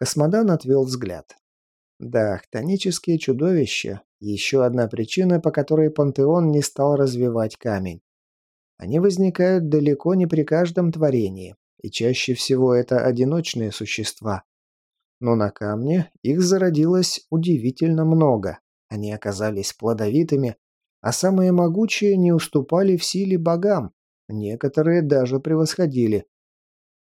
Космодан отвел взгляд. Да, хтонические чудовища – еще одна причина, по которой пантеон не стал развивать камень. Они возникают далеко не при каждом творении, и чаще всего это одиночные существа. Но на камне их зародилось удивительно много. Они оказались плодовитыми, а самые могучие не уступали в силе богам, некоторые даже превосходили.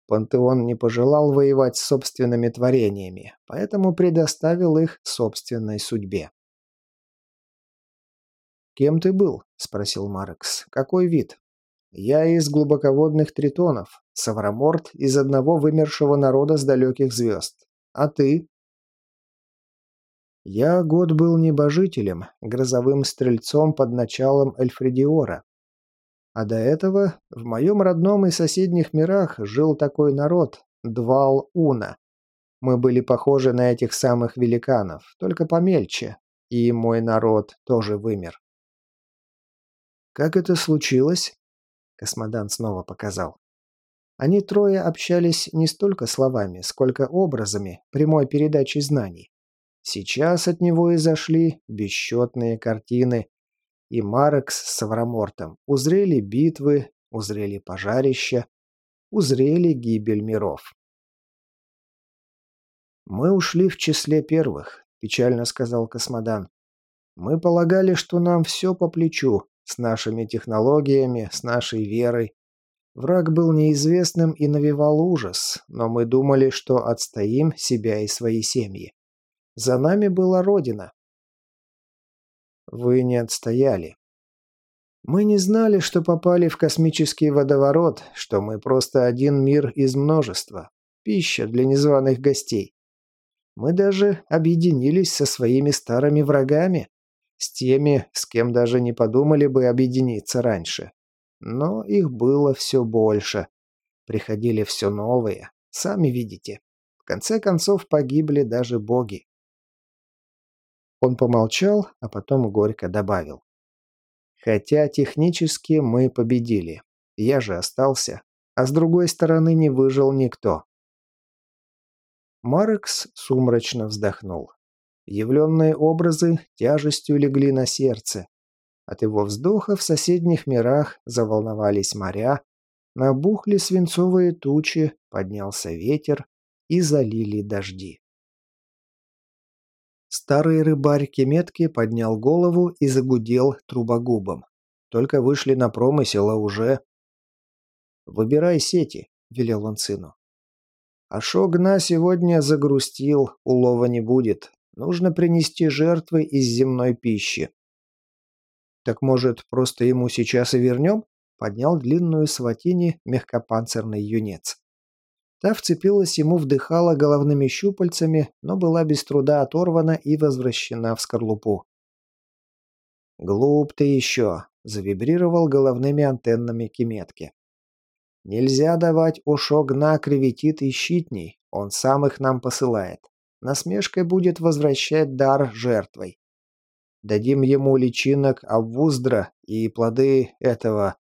Пантеон не пожелал воевать с собственными творениями, поэтому предоставил их собственной судьбе. «Кем ты был?» – спросил Маркс. «Какой вид?» «Я из глубоководных тритонов, Савраморт из одного вымершего народа с далеких звезд. А ты?» Я год был небожителем, грозовым стрельцом под началом Эльфредиора. А до этого в моем родном и соседних мирах жил такой народ – Двал-Уна. Мы были похожи на этих самых великанов, только помельче, и мой народ тоже вымер. «Как это случилось?» – Космодан снова показал. Они трое общались не столько словами, сколько образами, прямой передачей знаний. Сейчас от него изошли бесчетные картины, и Марекс с Саврамортом узрели битвы, узрели пожарища, узрели гибель миров. «Мы ушли в числе первых», – печально сказал Космодан. «Мы полагали, что нам все по плечу, с нашими технологиями, с нашей верой. Враг был неизвестным и навевал ужас, но мы думали, что отстоим себя и свои семьи. За нами была Родина. Вы не отстояли. Мы не знали, что попали в космический водоворот, что мы просто один мир из множества. Пища для незваных гостей. Мы даже объединились со своими старыми врагами, с теми, с кем даже не подумали бы объединиться раньше. Но их было все больше. Приходили все новые, сами видите. В конце концов погибли даже боги. Он помолчал, а потом горько добавил. «Хотя технически мы победили. Я же остался. А с другой стороны не выжил никто». Маркс сумрачно вздохнул. Явленные образы тяжестью легли на сердце. От его вздоха в соседних мирах заволновались моря, набухли свинцовые тучи, поднялся ветер и залили дожди. Старый рыбарь Кеметки поднял голову и загудел трубогубом. Только вышли на промысел, а уже... «Выбирай сети», — велел он сыну. «А Шогна сегодня загрустил, улова не будет. Нужно принести жертвы из земной пищи». «Так, может, просто ему сейчас и вернем?» — поднял длинную сватини мягкопанцирный юнец. Та вцепилась ему в дыхало головными щупальцами, но была без труда оторвана и возвращена в скорлупу. «Глуп ты еще!» – завибрировал головными антеннами Кеметки. «Нельзя давать Ушогна креветит и щитней, он сам их нам посылает. Насмешкой будет возвращать дар жертвой. Дадим ему личинок обвуздра и плоды этого...»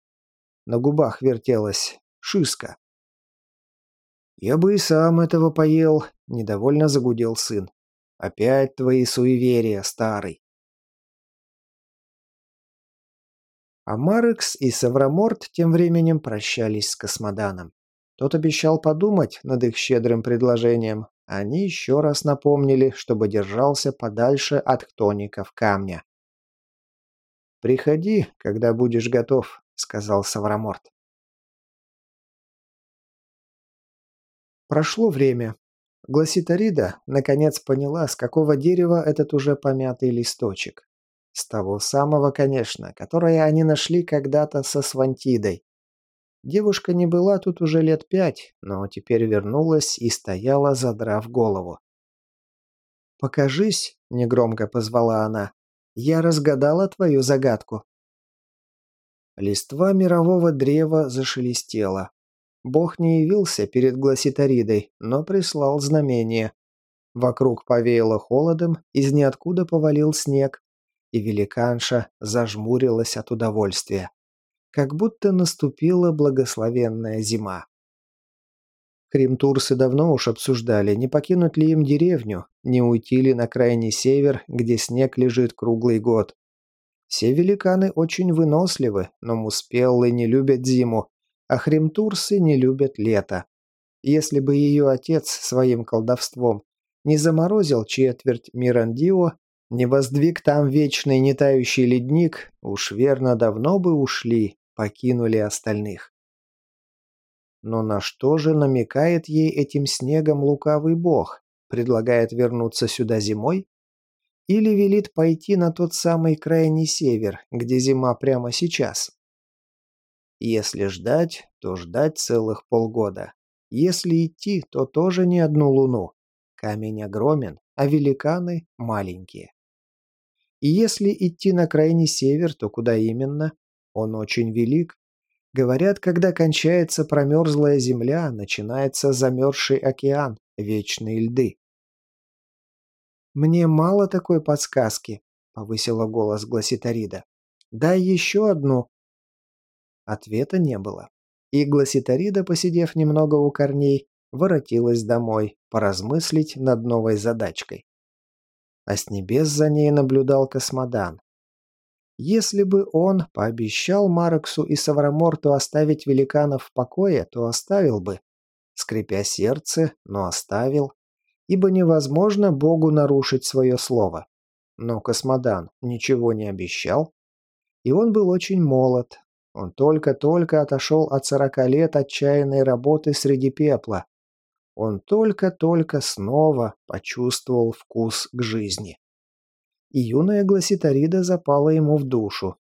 На губах вертелась шиска. «Я бы и сам этого поел», — недовольно загудел сын. «Опять твои суеверия, старый». А Марекс и Савраморт тем временем прощались с Космоданом. Тот обещал подумать над их щедрым предложением. Они еще раз напомнили, чтобы держался подальше от хтоников камня. «Приходи, когда будешь готов», — сказал Савраморт. Прошло время. Гласитарида наконец поняла, с какого дерева этот уже помятый листочек. С того самого, конечно, которое они нашли когда-то со Свантидой. Девушка не была тут уже лет пять, но теперь вернулась и стояла, задрав голову. «Покажись», — негромко позвала она. «Я разгадала твою загадку». Листва мирового древа зашелестела. Бог не явился перед Гласитаридой, но прислал знамение. Вокруг повеяло холодом, из ниоткуда повалил снег, и великанша зажмурилась от удовольствия. Как будто наступила благословенная зима. Хримтурсы давно уж обсуждали, не покинуть ли им деревню, не уйти ли на крайний север, где снег лежит круглый год. Все великаны очень выносливы, но муспеллы не любят зиму, а хримтурсы не любят лето. Если бы ее отец своим колдовством не заморозил четверть Мирандио, не воздвиг там вечный нетающий ледник, уж верно давно бы ушли, покинули остальных. Но на что же намекает ей этим снегом лукавый бог? Предлагает вернуться сюда зимой? Или велит пойти на тот самый крайний север, где зима прямо сейчас? Если ждать, то ждать целых полгода. Если идти, то тоже не одну луну. Камень огромен, а великаны маленькие. И если идти на крайний север, то куда именно? Он очень велик, Говорят, когда кончается промерзлая земля, начинается замерзший океан, вечные льды. «Мне мало такой подсказки», — повысила голос Гласитарида. «Дай еще одну». Ответа не было. И Гласитарида, посидев немного у корней, воротилась домой, поразмыслить над новой задачкой. А с небес за ней наблюдал космодан, если бы он пообещал Марексу и Савраморту оставить великанов в покое, то оставил бы. Скрипя сердце, но оставил. Ибо невозможно Богу нарушить свое слово. Но Космодан ничего не обещал. И он был очень молод. Он только-только отошел от сорока лет отчаянной работы среди пепла. Он только-только снова почувствовал вкус к жизни и юная Гласитарида запала ему в душу.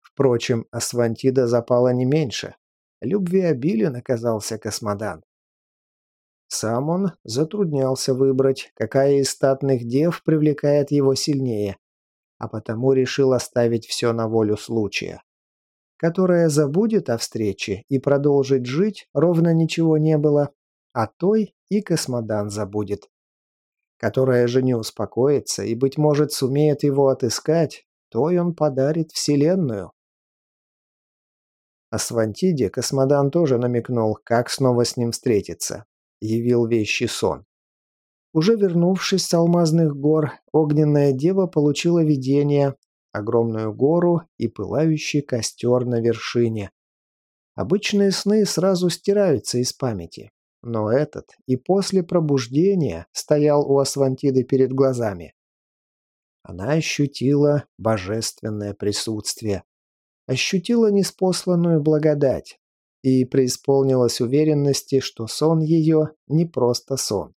Впрочем, Асвантида запала не меньше. Любвеобилен оказался космодан. Сам он затруднялся выбрать, какая из статных дев привлекает его сильнее, а потому решил оставить все на волю случая. Которая забудет о встрече и продолжит жить, ровно ничего не было, а той и космодан забудет которая же не успокоится и, быть может, сумеет его отыскать, то и он подарит Вселенную. О Свантиде Космодан тоже намекнул, как снова с ним встретиться. Явил вещий сон. Уже вернувшись с алмазных гор, огненная дева получила видение, огромную гору и пылающий костер на вершине. Обычные сны сразу стираются из памяти. Но этот и после пробуждения стоял у Асвантиды перед глазами. Она ощутила божественное присутствие, ощутила неспосланную благодать и преисполнилась уверенности, что сон ее не просто сон.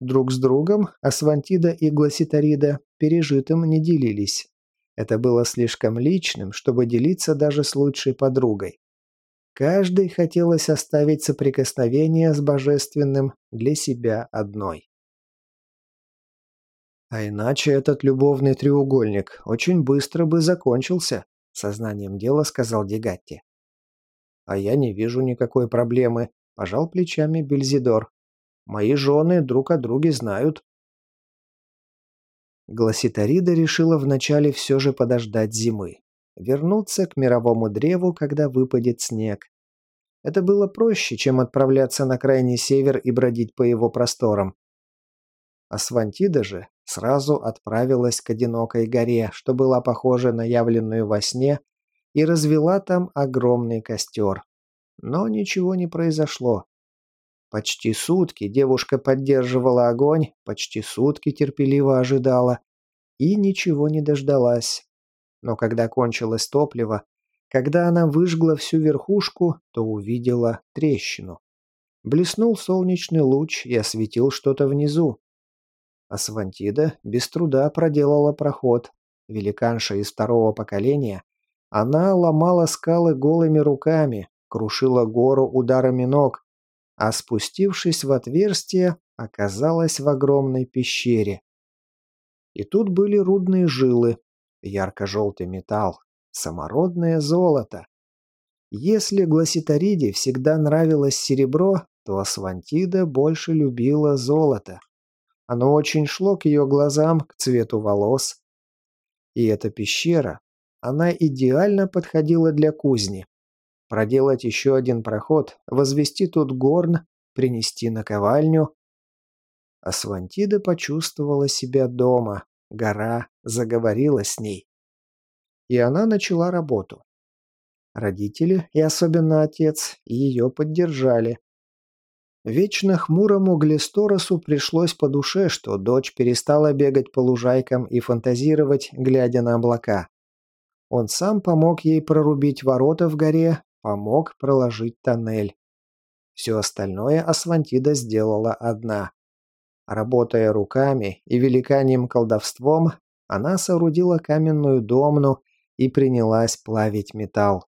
Друг с другом Асвантида и Гласитарида пережитым не делились. Это было слишком личным, чтобы делиться даже с лучшей подругой. Каждой хотелось оставить соприкосновение с Божественным для себя одной. А иначе этот любовный треугольник очень быстро бы закончился, сознанием дела сказал Дегатти. А я не вижу никакой проблемы, пожал плечами Бельзидор. Мои жены друг о друге знают. Гласитарида решила вначале все же подождать зимы. Вернуться к мировому древу, когда выпадет снег. Это было проще, чем отправляться на крайний север и бродить по его просторам. Асвантида же сразу отправилась к одинокой горе, что была похожа на явленную во сне, и развела там огромный костер. Но ничего не произошло. Почти сутки девушка поддерживала огонь, почти сутки терпеливо ожидала и ничего не дождалась. Но когда кончилось топливо, когда она выжгла всю верхушку, то увидела трещину. Блеснул солнечный луч и осветил что-то внизу. Асвантида без труда проделала проход. Великанша из второго поколения, она ломала скалы голыми руками, крушила гору ударами ног, а спустившись в отверстие, оказалась в огромной пещере. И тут были рудные жилы, ярко-желтый металл, самородное золото. Если Гласитариде всегда нравилось серебро, то Асвантида больше любила золото. Оно очень шло к ее глазам, к цвету волос. И эта пещера, она идеально подходила для кузни. Проделать еще один проход, возвести тут горн, принести наковальню. Асвантида почувствовала себя дома, гора заговорила с ней. И она начала работу. Родители, и особенно отец, ее поддержали. Вечно хмурому Глисторосу пришлось по душе, что дочь перестала бегать по лужайкам и фантазировать, глядя на облака. Он сам помог ей прорубить ворота в горе, помог проложить тоннель. Все остальное Асвантида сделала одна. Работая руками и великаньим колдовством, она соорудила каменную домну и принялась плавить металл.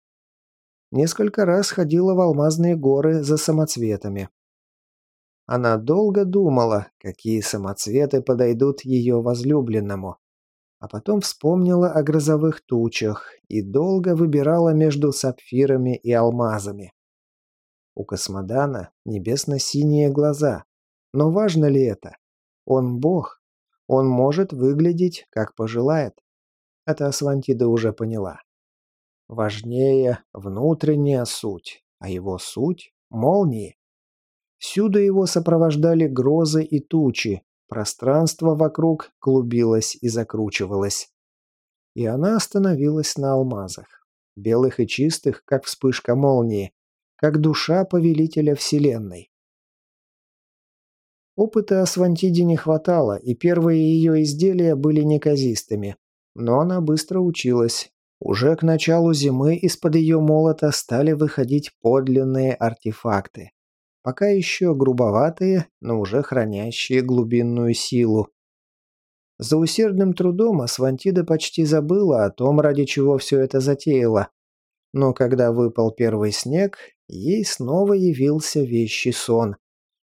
Несколько раз ходила в алмазные горы за самоцветами. Она долго думала, какие самоцветы подойдут ее возлюбленному. А потом вспомнила о грозовых тучах и долго выбирала между сапфирами и алмазами. У космодана небесно-синие глаза. Но важно ли это? Он бог. Он может выглядеть, как пожелает. Это Асвантида уже поняла. Важнее внутренняя суть, а его суть — молнии. Всюду его сопровождали грозы и тучи, пространство вокруг клубилось и закручивалось. И она остановилась на алмазах, белых и чистых, как вспышка молнии, как душа повелителя Вселенной. Опыта Асвантиде не хватало, и первые ее изделия были неказистыми. Но она быстро училась. Уже к началу зимы из-под ее молота стали выходить подлинные артефакты пока еще грубоватые, но уже хранящие глубинную силу. За усердным трудом Асвантида почти забыла о том, ради чего все это затеяла. Но когда выпал первый снег, ей снова явился вещий сон.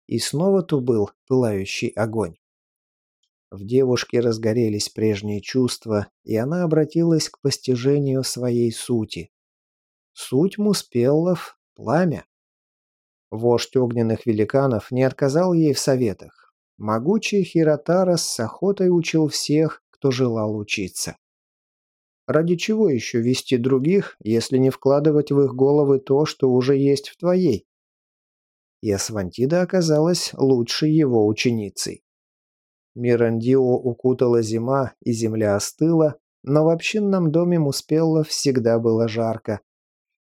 И снова то был пылающий огонь. В девушке разгорелись прежние чувства, и она обратилась к постижению своей сути. Суть Муспеллов – пламя. Вождь огненных великанов не отказал ей в советах. Могучий Хиротарос с охотой учил всех, кто желал учиться. Ради чего еще вести других, если не вкладывать в их головы то, что уже есть в твоей? И Асвантида оказалась лучшей его ученицей. Мирандио укутала зима, и земля остыла, но в общинном доме Муспелла всегда было жарко,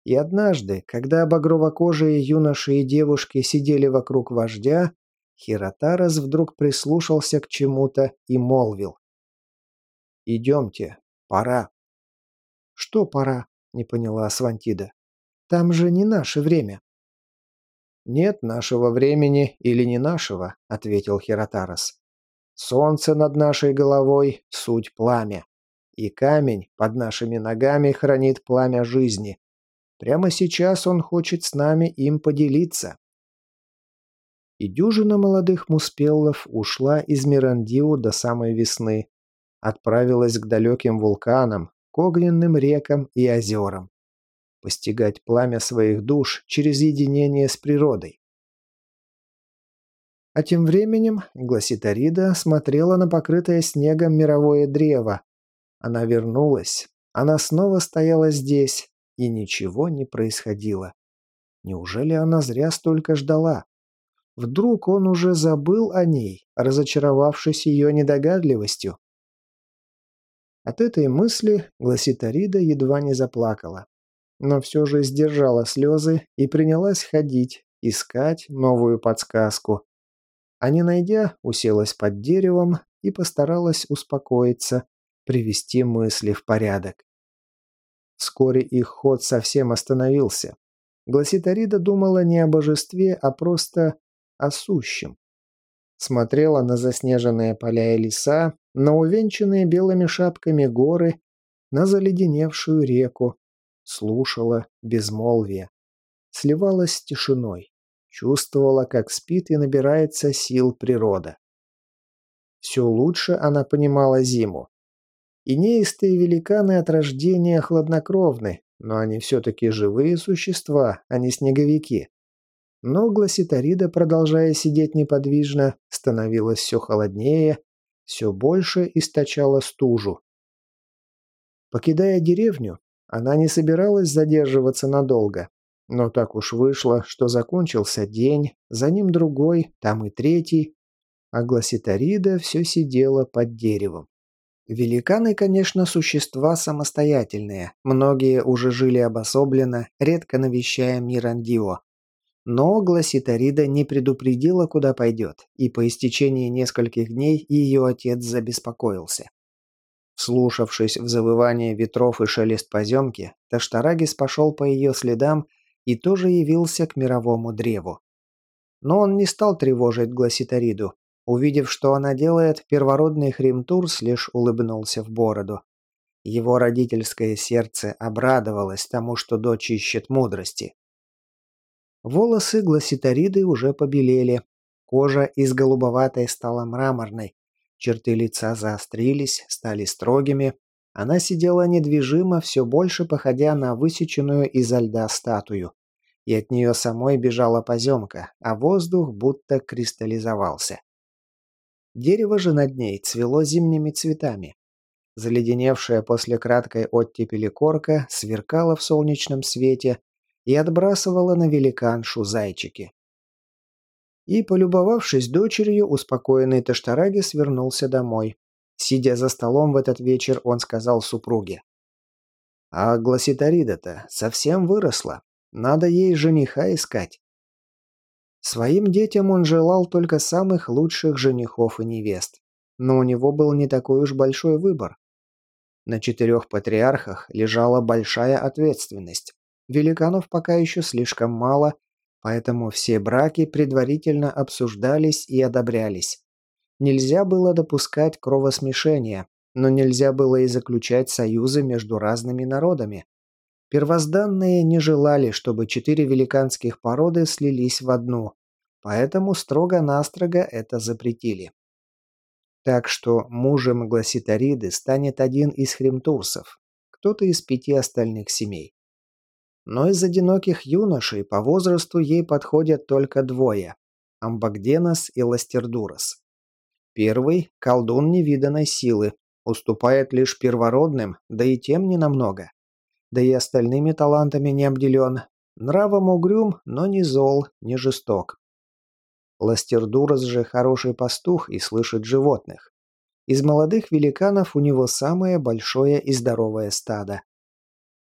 и однажды, когда багрово-кожие юноши и девушки сидели вокруг вождя, Хиротарас вдруг прислушался к чему-то и молвил. «Идемте, пора». «Что пора?» — не поняла Свантида. «Там же не наше время». «Нет нашего времени или не нашего», — ответил Хиротарас. «Солнце над нашей головой — суть пламя, и камень под нашими ногами хранит пламя жизни, Прямо сейчас он хочет с нами им поделиться. И дюжина молодых муспеллов ушла из Мирандиу до самой весны. Отправилась к далеким вулканам, к огненным рекам и озерам. Постигать пламя своих душ через единение с природой. А тем временем Гласитарида смотрела на покрытое снегом мировое древо. Она вернулась. Она снова стояла здесь, и ничего не происходило. Неужели она зря столько ждала? Вдруг он уже забыл о ней, разочаровавшись ее недогадливостью? От этой мысли Гласитарида едва не заплакала. Но все же сдержала слезы и принялась ходить, искать новую подсказку. А не найдя, уселась под деревом и постаралась успокоиться, привести мысли в порядок. Вскоре их ход совсем остановился. Гласитарида думала не о божестве, а просто о сущем. Смотрела на заснеженные поля и леса, на увенчанные белыми шапками горы, на заледеневшую реку, слушала безмолвие, сливалась с тишиной, чувствовала, как спит и набирается сил природа. Все лучше она понимала зиму. Инеистые великаны от рождения хладнокровны, но они все-таки живые существа, а не снеговики. Но Гласитарида, продолжая сидеть неподвижно, становилась все холоднее, все больше источала стужу. Покидая деревню, она не собиралась задерживаться надолго. Но так уж вышло, что закончился день, за ним другой, там и третий, а Гласитарида все сидела под деревом. Великаны, конечно, существа самостоятельные, многие уже жили обособленно, редко навещая Мирандио. Но Гласитарида не предупредила, куда пойдет, и по истечении нескольких дней ее отец забеспокоился. Слушавшись в завывание ветров и шелест поземки, Таштарагис пошел по ее следам и тоже явился к мировому древу. Но он не стал тревожить Гласитариду, Увидев, что она делает, первородный Хримтурс лишь улыбнулся в бороду. Его родительское сердце обрадовалось тому, что дочь ищет мудрости. Волосы гласитариды уже побелели. Кожа из голубоватой стала мраморной. Черты лица заострились, стали строгими. Она сидела недвижимо, все больше походя на высеченную изо льда статую. И от нее самой бежала поземка, а воздух будто кристаллизовался. Дерево же над ней цвело зимними цветами. Заледеневшая после краткой оттепели корка сверкала в солнечном свете и отбрасывала на великаншу зайчики. И, полюбовавшись дочерью, успокоенный Таштарагис вернулся домой. Сидя за столом в этот вечер, он сказал супруге. «А Гласитарида-то совсем выросла. Надо ей жениха искать». Своим детям он желал только самых лучших женихов и невест. Но у него был не такой уж большой выбор. На четырех патриархах лежала большая ответственность. Великанов пока еще слишком мало, поэтому все браки предварительно обсуждались и одобрялись. Нельзя было допускать кровосмешения, но нельзя было и заключать союзы между разными народами. Первозданные не желали, чтобы четыре великанских породы слились в одну, поэтому строго-настрого это запретили. Так что мужем Гласитариды станет один из хремтурсов, кто-то из пяти остальных семей. Но из одиноких юношей по возрасту ей подходят только двое – Амбагденос и Ластердурос. Первый – колдун невиданной силы, уступает лишь первородным, да и тем не намного да и остальными талантами не обделен. Нравом угрюм, но не зол, не жесток. Ластердурос же хороший пастух и слышит животных. Из молодых великанов у него самое большое и здоровое стадо.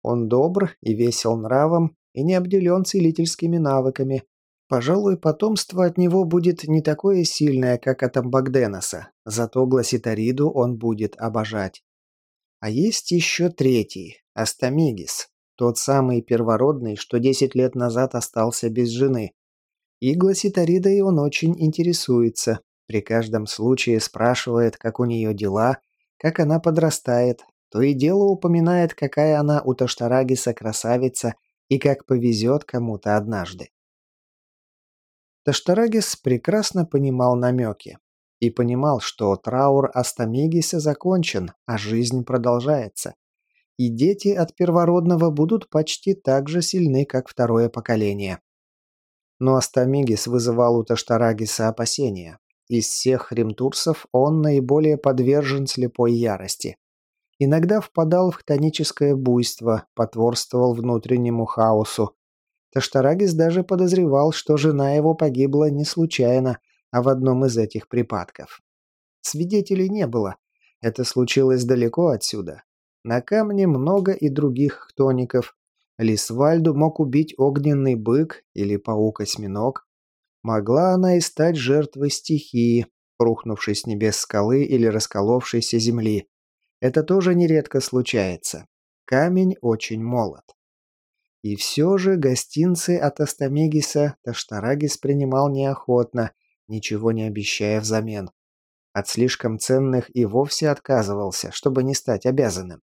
Он добр и весел нравом, и не обделен целительскими навыками. Пожалуй, потомство от него будет не такое сильное, как от Амбагденоса, зато Гласитариду он будет обожать. А есть еще третий, Астамигис, тот самый первородный, что 10 лет назад остался без жены. И Гласитаридой он очень интересуется, при каждом случае спрашивает, как у нее дела, как она подрастает, то и дело упоминает, какая она у Таштарагиса красавица и как повезет кому-то однажды. Таштарагис прекрасно понимал намеки и понимал, что траур Астамигиса закончен, а жизнь продолжается и дети от первородного будут почти так же сильны, как второе поколение. Но Астамигис вызывал у Таштарагиса опасения. Из всех хремтурсов он наиболее подвержен слепой ярости. Иногда впадал в хтоническое буйство, потворствовал внутреннему хаосу. Таштарагис даже подозревал, что жена его погибла не случайно, а в одном из этих припадков. Свидетелей не было. Это случилось далеко отсюда, на камне много и других хтоников. Лисвальду мог убить огненный бык или паук-осьминог. Могла она и стать жертвой стихии, рухнувшей с небес скалы или расколовшейся земли. Это тоже нередко случается. Камень очень молод. И все же гостинцы от Астамегиса Таштарагис принимал неохотно, ничего не обещая взамен. От слишком ценных и вовсе отказывался, чтобы не стать обязанным.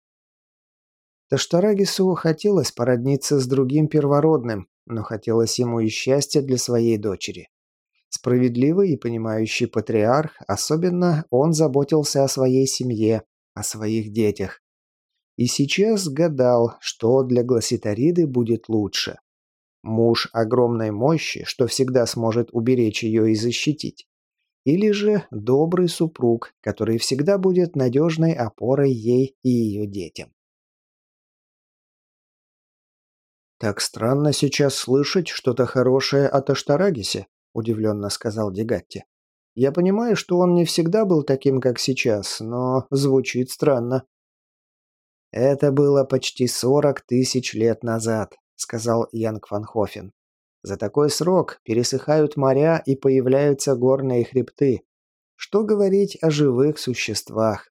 Таштарагису хотелось породниться с другим первородным, но хотелось ему и счастья для своей дочери. Справедливый и понимающий патриарх, особенно он заботился о своей семье, о своих детях. И сейчас гадал, что для Гласитариды будет лучше. Муж огромной мощи, что всегда сможет уберечь ее и защитить. Или же добрый супруг, который всегда будет надежной опорой ей и ее детям. «Так странно сейчас слышать что-то хорошее о Таштарагисе», – удивленно сказал Дегатти. «Я понимаю, что он не всегда был таким, как сейчас, но звучит странно». «Это было почти сорок тысяч лет назад», – сказал Янг Ван Хофен. «За такой срок пересыхают моря и появляются горные хребты. Что говорить о живых существах?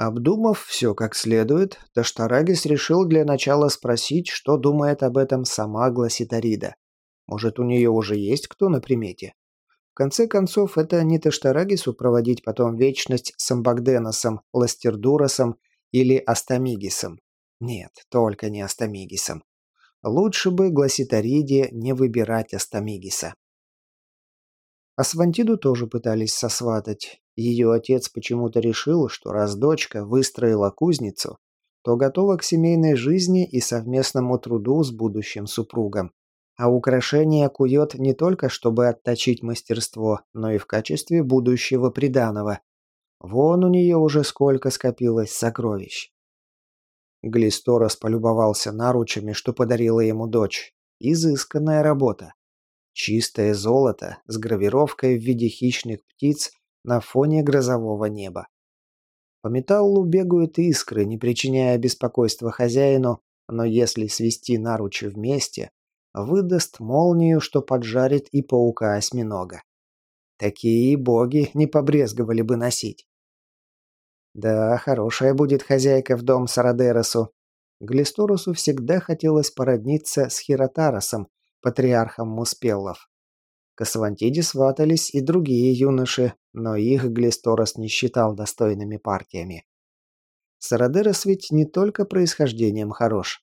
Обдумав все как следует, Таштарагис решил для начала спросить, что думает об этом сама Гласитарида. Может, у нее уже есть кто на примете? В конце концов, это не Таштарагису проводить потом вечность с Амбагденосом, Ластердуросом или Астамигисом. Нет, только не Астамигисом. Лучше бы Гласитариде не выбирать Астамигиса. Асвантиду тоже пытались сосватать. Ее отец почему-то решил, что раз дочка выстроила кузницу, то готова к семейной жизни и совместному труду с будущим супругом. А украшение кует не только, чтобы отточить мастерство, но и в качестве будущего приданого. Вон у нее уже сколько скопилось сокровищ. Глисторос полюбовался наручами, что подарила ему дочь. Изысканная работа. Чистое золото с гравировкой в виде хищных птиц на фоне грозового неба. По металлу бегают искры, не причиняя беспокойства хозяину, но если свести наручи вместе, выдаст молнию, что поджарит и паука-осьминога. Такие боги не побрезговали бы носить. Да, хорошая будет хозяйка в дом Сарадеросу. Глисторусу всегда хотелось породниться с Хиротаросом, патриархом Муспеллов. К Асвантиде сватались и другие юноши, но их Глисторос не считал достойными партиями. Сарадерос ведь не только происхождением хорош.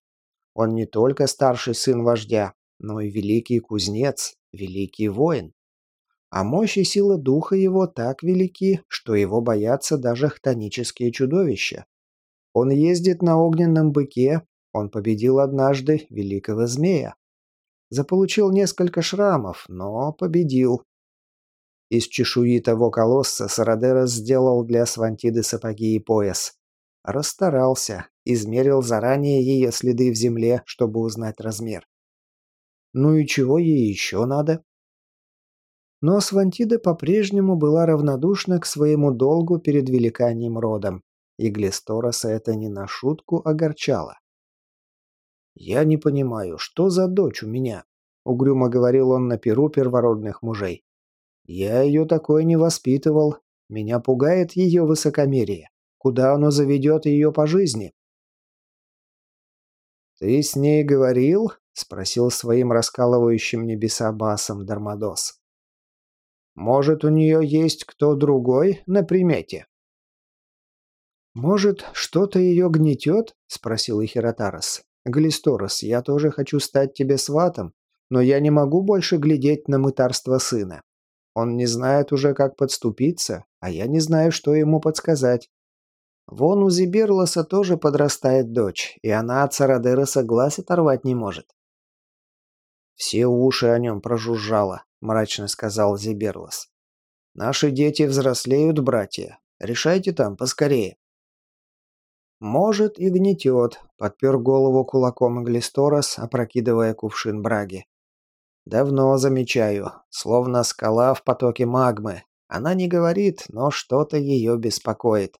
Он не только старший сын вождя, но и великий кузнец, великий воин. А мощь и сила духа его так велики, что его боятся даже хтонические чудовища. Он ездит на огненном быке, он победил однажды великого змея. Заполучил несколько шрамов, но победил. Из чешуи того колосса Сарадерос сделал для Свантиды сапоги и пояс. Расстарался, измерил заранее ее следы в земле, чтобы узнать размер. Ну и чего ей еще надо? Но Свантида по-прежнему была равнодушна к своему долгу перед великаньим родом, и Глистороса это не на шутку огорчало. «Я не понимаю, что за дочь у меня?» — угрюмо говорил он на перу первородных мужей. «Я ее такой не воспитывал. Меня пугает ее высокомерие. Куда оно заведет ее по жизни?» «Ты с ней говорил?» — спросил своим раскалывающим небеса басом Дармадос. «Может, у нее есть кто другой на примете?» «Может, что-то ее гнетет?» — спросил Ихиротарос. «Глисторос, я тоже хочу стать тебе сватом, но я не могу больше глядеть на мытарство сына. Он не знает уже, как подступиться, а я не знаю, что ему подсказать. Вон у Зиберлоса тоже подрастает дочь, и она от Сарадереса глаз оторвать не может». «Все уши о нем прожужжало», — мрачно сказал Зиберлос. «Наши дети взрослеют, братья. Решайте там поскорее». «Может, и гнетет», — подпер голову кулаком Глисторос, опрокидывая кувшин браги. «Давно замечаю, словно скала в потоке магмы. Она не говорит, но что-то ее беспокоит».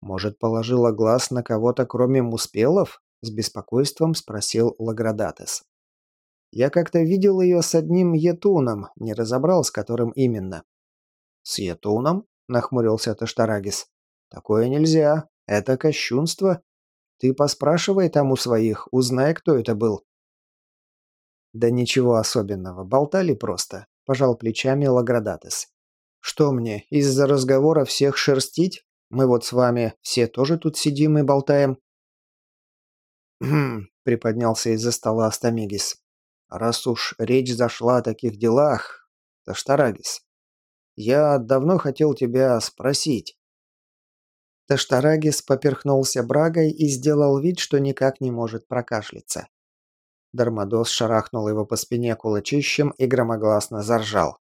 «Может, положила глаз на кого-то, кроме Муспелов?» — с беспокойством спросил Лаградатес. «Я как-то видел ее с одним етуном, не разобрал, с которым именно». «С етуном?» — нахмурился Таштарагис. «Такое нельзя. Это кощунство. Ты поспрашивай там у своих, узнай, кто это был». «Да ничего особенного, болтали просто», – пожал плечами Лаградатес. «Что мне, из-за разговора всех шерстить? Мы вот с вами все тоже тут сидим и болтаем». «Хм», – приподнялся из-за стола Астамигис. «Раз уж речь зашла о таких делах, Таштарагис, я давно хотел тебя спросить». Таштарагис поперхнулся брагой и сделал вид, что никак не может прокашляться. Дармадос шарахнул его по спине кулачищем и громогласно заржал.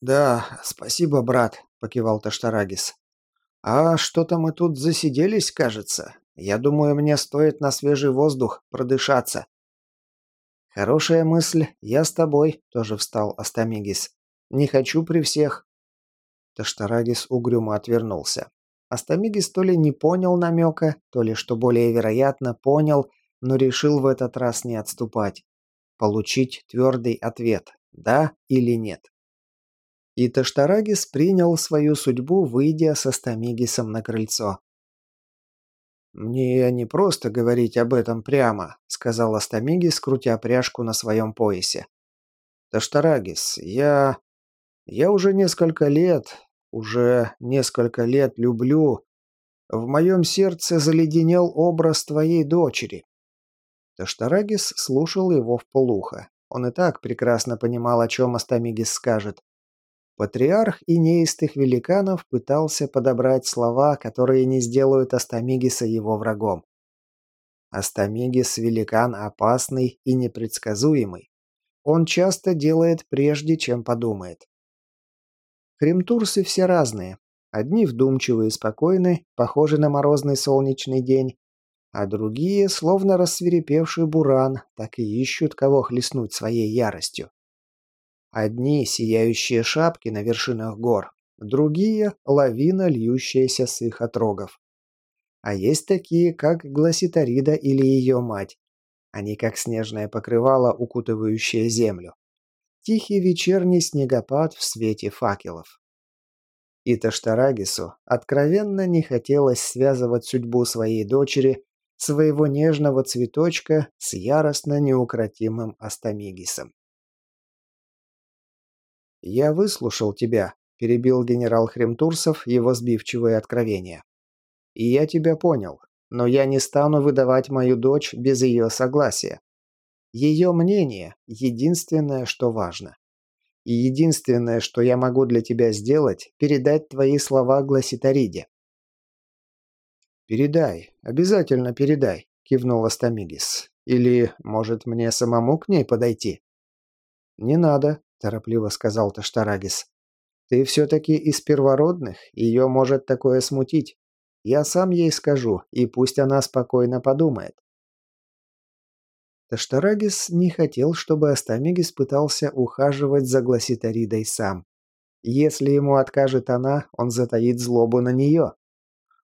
«Да, спасибо, брат», — покивал Таштарагис. «А что-то мы тут засиделись, кажется. Я думаю, мне стоит на свежий воздух продышаться». «Хорошая мысль. Я с тобой», — тоже встал Астамигис. «Не хочу при всех». Таштарагис угрюмо отвернулся. Астамигис то ли не понял намека, то ли, что более вероятно, понял, но решил в этот раз не отступать. Получить твердый ответ «да» или «нет». И Таштарагис принял свою судьбу, выйдя со Астамигисом на крыльцо. «Мне не просто говорить об этом прямо», — сказал Астамигис, крутя пряжку на своем поясе. «Таштарагис, я... я уже несколько лет, уже несколько лет люблю... В моем сердце заледенел образ твоей дочери». Таштарагис слушал его в полухо. Он и так прекрасно понимал, о чем Астамигис скажет. Патриарх инеистых великанов пытался подобрать слова, которые не сделают Астамигиса его врагом. Астамигис – великан опасный и непредсказуемый. Он часто делает прежде, чем подумает. Кремтурсы все разные. Одни вдумчивые и спокойны, похожи на морозный солнечный день, а другие, словно рассверепевший буран, так и ищут, кого хлестнуть своей яростью. Одни – сияющие шапки на вершинах гор, другие – лавина, льющаяся с их отрогов. А есть такие, как Гласитарида или ее мать. Они как снежное покрывало, укутывающее землю. Тихий вечерний снегопад в свете факелов. И Таштарагису откровенно не хотелось связывать судьбу своей дочери, своего нежного цветочка, с яростно неукротимым Астамигисом. «Я выслушал тебя», – перебил генерал Хремтурсов его сбивчивое откровение. «И я тебя понял, но я не стану выдавать мою дочь без ее согласия. Ее мнение – единственное, что важно. И единственное, что я могу для тебя сделать – передать твои слова Гласитариде». «Передай, обязательно передай», – кивнул Астамигис. «Или, может, мне самому к ней подойти?» «Не надо», торопливо сказал Таштарагис. «Ты все-таки из первородных, ее может такое смутить. Я сам ей скажу, и пусть она спокойно подумает». Таштарагис не хотел, чтобы Астамигис пытался ухаживать за Гласитаридой сам. Если ему откажет она, он затаит злобу на нее.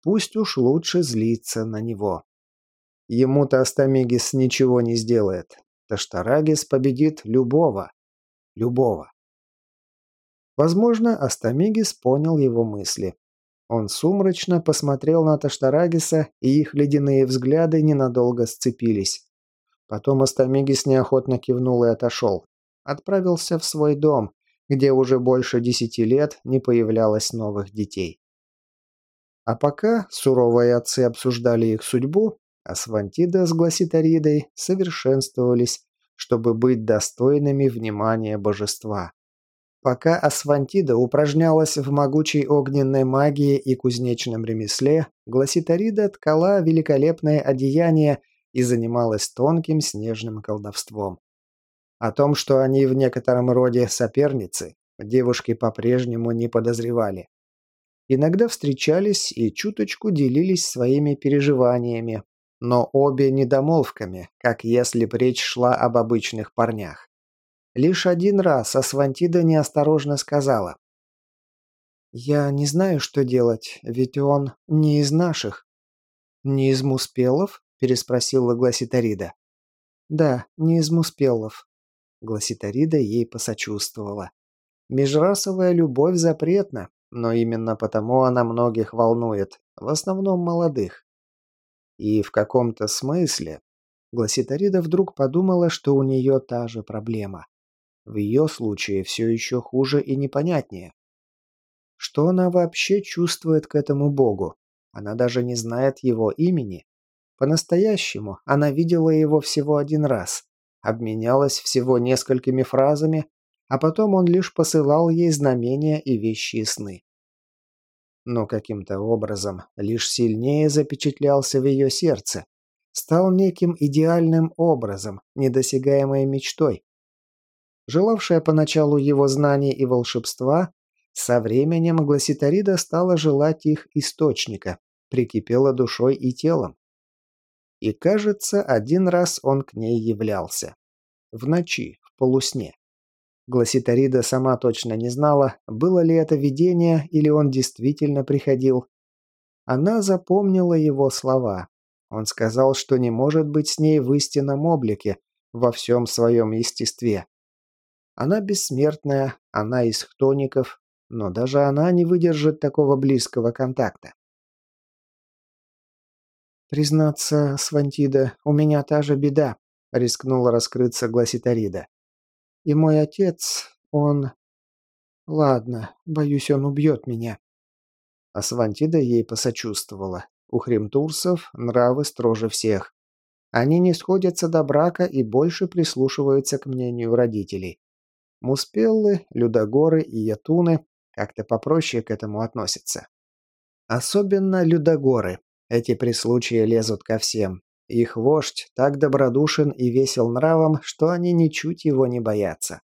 Пусть уж лучше злиться на него. Ему-то Астамигис ничего не сделает. Таштарагис победит любого. Любого. Возможно, Астамигис понял его мысли. Он сумрачно посмотрел на Таштарагиса, и их ледяные взгляды ненадолго сцепились. Потом Астамигис неохотно кивнул и отошел. Отправился в свой дом, где уже больше десяти лет не появлялось новых детей. А пока суровые отцы обсуждали их судьбу, Асвантида с Гласитаридой совершенствовались чтобы быть достойными внимания божества. Пока Асфантида упражнялась в могучей огненной магии и кузнечном ремесле, Гласитарида ткала великолепное одеяние и занималась тонким снежным колдовством. О том, что они в некотором роде соперницы, девушки по-прежнему не подозревали. Иногда встречались и чуточку делились своими переживаниями, но обе недомолвками, как если б речь шла об обычных парнях. Лишь один раз Асвантида неосторожно сказала. «Я не знаю, что делать, ведь он не из наших». «Не из Муспелов?» – переспросила Гласитарида. «Да, не из Муспелов». Гласитарида ей посочувствовала. Межрасовая любовь запретна, но именно потому она многих волнует, в основном молодых. И в каком-то смысле Гласитарида вдруг подумала, что у нее та же проблема. В ее случае все еще хуже и непонятнее. Что она вообще чувствует к этому богу? Она даже не знает его имени. По-настоящему она видела его всего один раз, обменялась всего несколькими фразами, а потом он лишь посылал ей знамения и вещи сны но каким-то образом лишь сильнее запечатлялся в ее сердце, стал неким идеальным образом, недосягаемой мечтой. Желавшая поначалу его знаний и волшебства, со временем Гласитарида стала желать их источника, прикипела душой и телом. И, кажется, один раз он к ней являлся. В ночи, в полусне. Гласитарида сама точно не знала, было ли это видение или он действительно приходил. Она запомнила его слова. Он сказал, что не может быть с ней в истинном облике, во всем своем естестве. Она бессмертная, она из хтоников, но даже она не выдержит такого близкого контакта. «Признаться, Свантида, у меня та же беда», — рискнула раскрыться Гласитарида. «И мой отец, он... Ладно, боюсь, он убьет меня». А Свантида ей посочувствовала. У хремтурсов нравы строже всех. Они не сходятся до брака и больше прислушиваются к мнению родителей. Муспеллы, Людогоры и Ятуны как-то попроще к этому относятся. Особенно Людогоры. Эти при случае лезут ко всем. Их вождь так добродушен и весел нравом, что они ничуть его не боятся.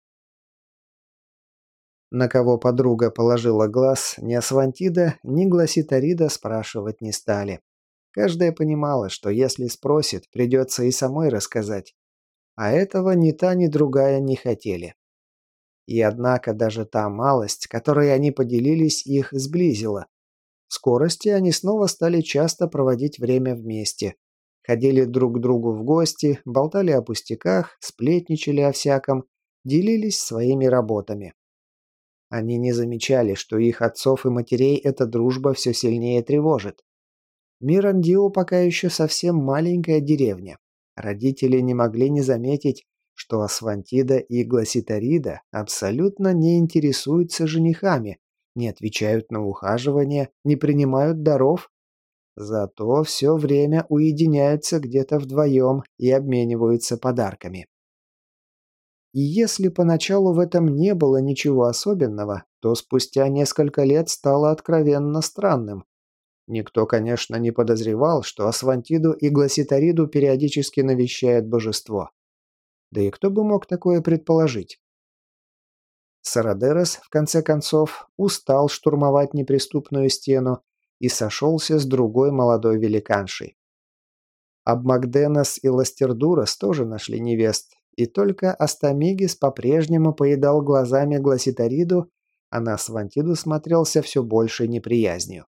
На кого подруга положила глаз, ни Асвантида, ни Гласитарида спрашивать не стали. Каждая понимала, что если спросит, придется и самой рассказать. А этого ни та, ни другая не хотели. И однако даже та малость, которой они поделились, их сблизила. Скорости они снова стали часто проводить время вместе. Ходили друг к другу в гости, болтали о пустяках, сплетничали о всяком, делились своими работами. Они не замечали, что их отцов и матерей эта дружба все сильнее тревожит. Мирандио пока еще совсем маленькая деревня. Родители не могли не заметить, что Асфантида и Гласитарида абсолютно не интересуются женихами, не отвечают на ухаживание, не принимают даров. Зато все время уединяются где-то вдвоем и обмениваются подарками. И если поначалу в этом не было ничего особенного, то спустя несколько лет стало откровенно странным. Никто, конечно, не подозревал, что Асвантиду и Гласитариду периодически навещает божество. Да и кто бы мог такое предположить? Сарадерос, в конце концов, устал штурмовать неприступную стену и сошелся с другой молодой великаншей. Абмагденос и Ластердурос тоже нашли невест, и только Астамигис по-прежнему поедал глазами Гласитариду, а на Свантиду смотрелся все больше неприязнью.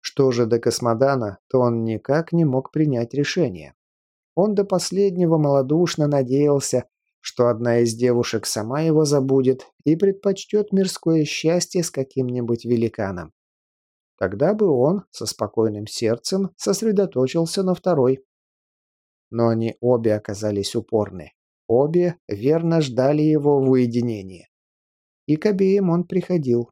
Что же до Космодана, то он никак не мог принять решение. Он до последнего малодушно надеялся, что одна из девушек сама его забудет и предпочтет мирское счастье с каким-нибудь великаном. Тогда бы он со спокойным сердцем сосредоточился на второй. Но они обе оказались упорны. Обе верно ждали его в уединении. И к обеим он приходил.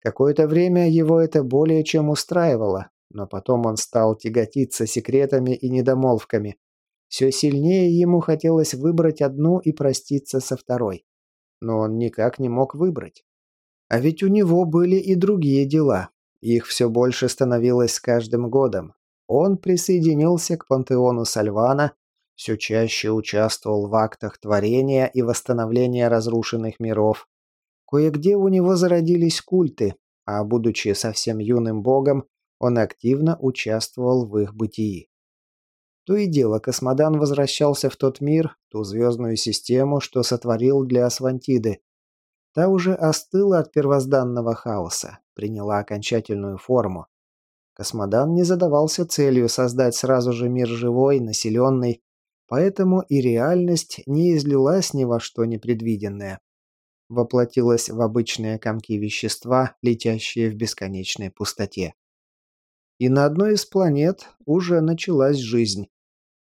Какое-то время его это более чем устраивало, но потом он стал тяготиться секретами и недомолвками. Все сильнее ему хотелось выбрать одну и проститься со второй. Но он никак не мог выбрать. А ведь у него были и другие дела. Их все больше становилось с каждым годом. Он присоединился к пантеону Сальвана, все чаще участвовал в актах творения и восстановления разрушенных миров. Кое-где у него зародились культы, а будучи совсем юным богом, он активно участвовал в их бытии. То и дело, Космодан возвращался в тот мир, ту звездную систему, что сотворил для Асвантиды. Та уже остыла от первозданного хаоса, приняла окончательную форму. Космодан не задавался целью создать сразу же мир живой, населенный, поэтому и реальность не излилась ни во что непредвиденное. Воплотилась в обычные комки вещества, летящие в бесконечной пустоте. И на одной из планет уже началась жизнь.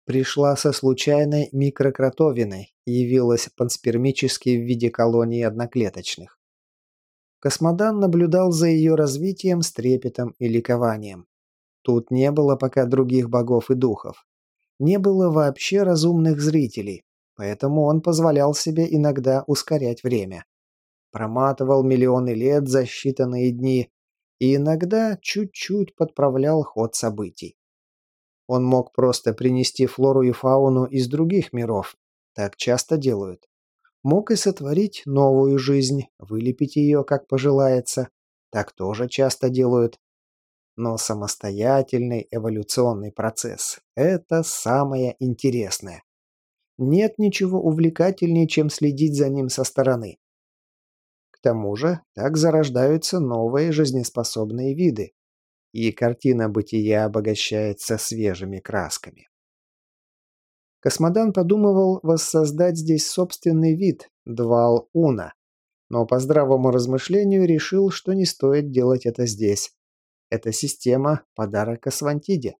Пришла со случайной микрокротовиной, явилась панспермически в виде колонии одноклеточных. Космодан наблюдал за ее развитием с трепетом и ликованием. Тут не было пока других богов и духов. Не было вообще разумных зрителей, поэтому он позволял себе иногда ускорять время. Проматывал миллионы лет за считанные дни, и иногда чуть-чуть подправлял ход событий. Он мог просто принести флору и фауну из других миров. Так часто делают. Мог и сотворить новую жизнь, вылепить ее, как пожелается. Так тоже часто делают. но самостоятельный эволюционный процесс – это самое интересное. Нет ничего увлекательнее, чем следить за ним со стороны. К тому же, так зарождаются новые жизнеспособные виды, и картина бытия обогащается свежими красками. Космодан подумывал воссоздать здесь собственный вид – Двал-Уна, но по здравому размышлению решил, что не стоит делать это здесь. Эта система – подарок Асвантиде.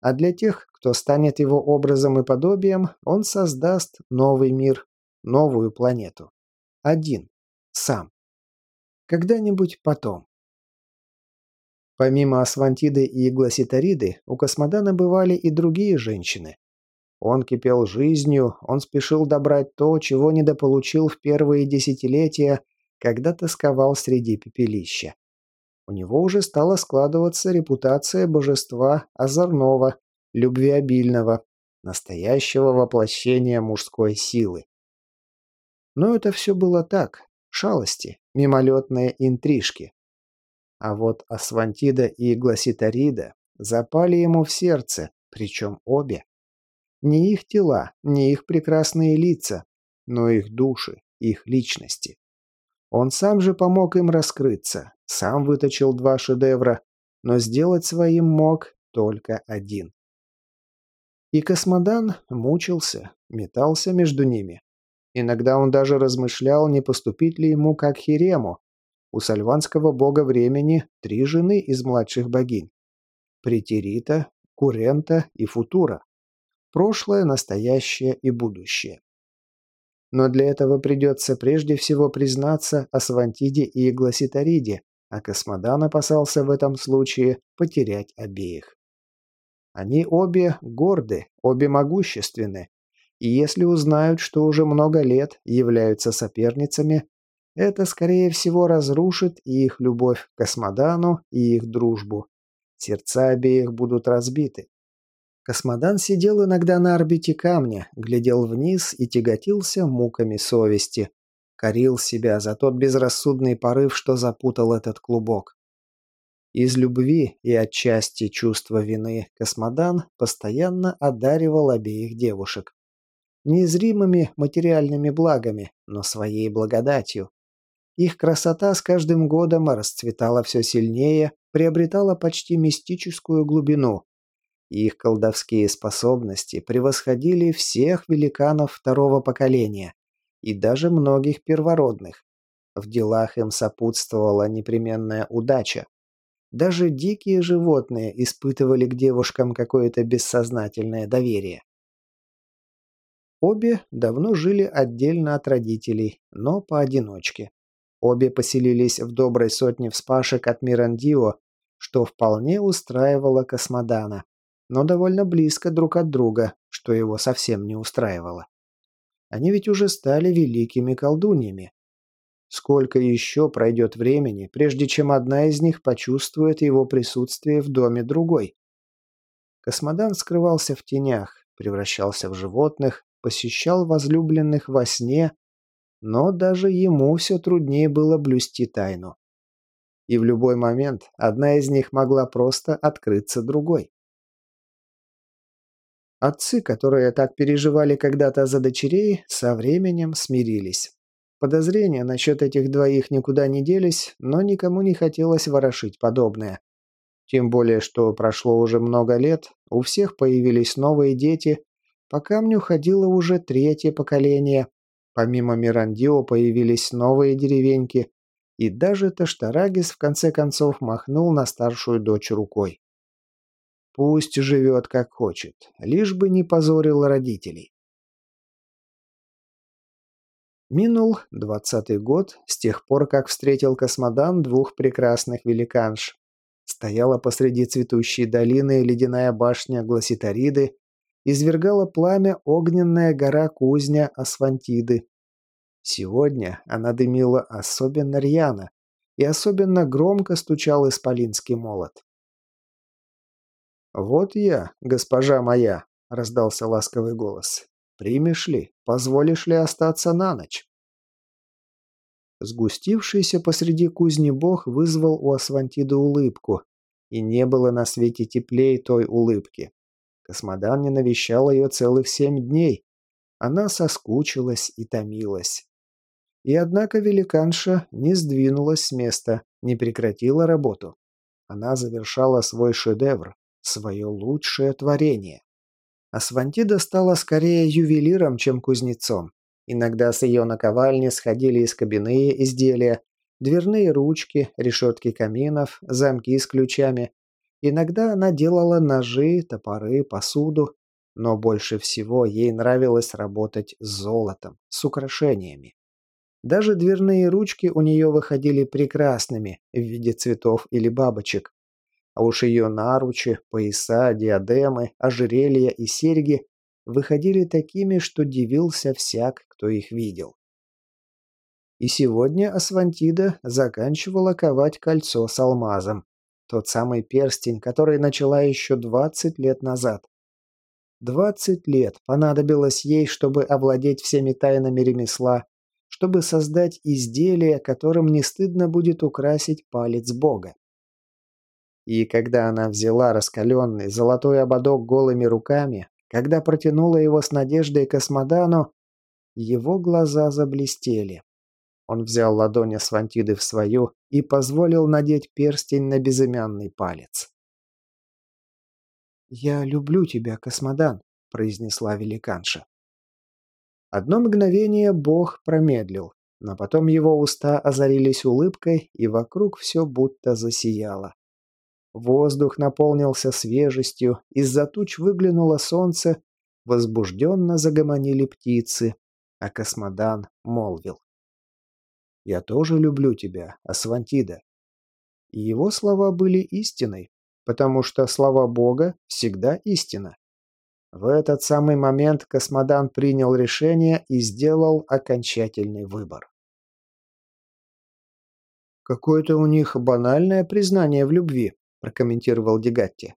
А для тех, кто станет его образом и подобием, он создаст новый мир, новую планету. Один. Сам. Когда-нибудь потом. Помимо Асвантиды и Гласитариды, у Космодана бывали и другие женщины. Он кипел жизнью, он спешил добрать то, чего недополучил в первые десятилетия, когда тосковал среди пепелища. У него уже стала складываться репутация божества озорного, любвеобильного, настоящего воплощения мужской силы. Но это все было так, шалости, мимолетные интрижки. А вот Асвантида и Гласитарида запали ему в сердце, причем обе. Не их тела, не их прекрасные лица, но их души, их личности. Он сам же помог им раскрыться, сам выточил два шедевра, но сделать своим мог только один. И Космодан мучился, метался между ними. Иногда он даже размышлял, не поступить ли ему как Хирему. У сальванского бога времени три жены из младших богинь. Претерита, Курента и Футура прошлое, настоящее и будущее. Но для этого придется прежде всего признаться о Свантиде и Гласитариде, а Космодан опасался в этом случае потерять обеих. Они обе горды, обе могущественны, и если узнают, что уже много лет являются соперницами, это, скорее всего, разрушит и их любовь к Космодану, и их дружбу. Сердца обеих будут разбиты. Космодан сидел иногда на орбите камня, глядел вниз и тяготился муками совести. Корил себя за тот безрассудный порыв, что запутал этот клубок. Из любви и отчасти чувства вины Космодан постоянно одаривал обеих девушек. Незримыми материальными благами, но своей благодатью. Их красота с каждым годом расцветала все сильнее, приобретала почти мистическую глубину, их колдовские способности превосходили всех великанов второго поколения и даже многих первородных. В делах им сопутствовала непременная удача. Даже дикие животные испытывали к девушкам какое-то бессознательное доверие. Обе давно жили отдельно от родителей, но поодиночке. Обе поселились в доброй сотне вспашек от Мирандио, что вполне устраивало Космодана но довольно близко друг от друга, что его совсем не устраивало. Они ведь уже стали великими колдуньями. Сколько еще пройдет времени, прежде чем одна из них почувствует его присутствие в доме другой? Космодан скрывался в тенях, превращался в животных, посещал возлюбленных во сне, но даже ему все труднее было блюсти тайну. И в любой момент одна из них могла просто открыться другой. Отцы, которые так переживали когда-то за дочерей, со временем смирились. Подозрения насчет этих двоих никуда не делись, но никому не хотелось ворошить подобное. Тем более, что прошло уже много лет, у всех появились новые дети, по камню ходило уже третье поколение, помимо Мирандио появились новые деревеньки, и даже Таштарагис в конце концов махнул на старшую дочь рукой. Пусть живет как хочет, лишь бы не позорил родителей. Минул двадцатый год с тех пор, как встретил космодан двух прекрасных великанш. Стояла посреди цветущей долины ледяная башня Гласитариды, извергала пламя огненная гора Кузня Асфантиды. Сегодня она дымила особенно рьяно, и особенно громко стучал исполинский молот. «Вот я, госпожа моя», — раздался ласковый голос. «Примешь ли? Позволишь ли остаться на ночь?» Сгустившийся посреди кузни бог вызвал у Асвантида улыбку, и не было на свете теплее той улыбки. Космодан не навещал ее целых семь дней. Она соскучилась и томилась. И однако великанша не сдвинулась с места, не прекратила работу. Она завершала свой шедевр, свое лучшее творение. Асвантида стала скорее ювелиром, чем кузнецом. Иногда с ее наковальни сходили искобяные изделия, дверные ручки, решетки каминов, замки с ключами. Иногда она делала ножи, топоры, посуду, но больше всего ей нравилось работать с золотом, с украшениями. Даже дверные ручки у нее выходили прекрасными в виде цветов или бабочек. А уж ее наручи, пояса, диадемы, ожерелья и серьги выходили такими, что дивился всяк, кто их видел. И сегодня Асвантида заканчивала ковать кольцо с алмазом. Тот самый перстень, который начала еще 20 лет назад. 20 лет понадобилось ей, чтобы овладеть всеми тайнами ремесла, чтобы создать изделие, которым не стыдно будет украсить палец Бога. И когда она взяла раскаленный золотой ободок голыми руками, когда протянула его с надеждой космодану, его глаза заблестели. Он взял ладонь Асфантиды в свою и позволил надеть перстень на безымянный палец. «Я люблю тебя, космодан», — произнесла великанша. Одно мгновение Бог промедлил, но потом его уста озарились улыбкой, и вокруг все будто засияло. Воздух наполнился свежестью, из-за туч выглянуло солнце, возбужденно загомонили птицы, а космодан молвил. «Я тоже люблю тебя, Асвантида». И его слова были истиной, потому что слова Бога всегда истина. В этот самый момент космодан принял решение и сделал окончательный выбор. «Какое-то у них банальное признание в любви», прокомментировал Дегатти.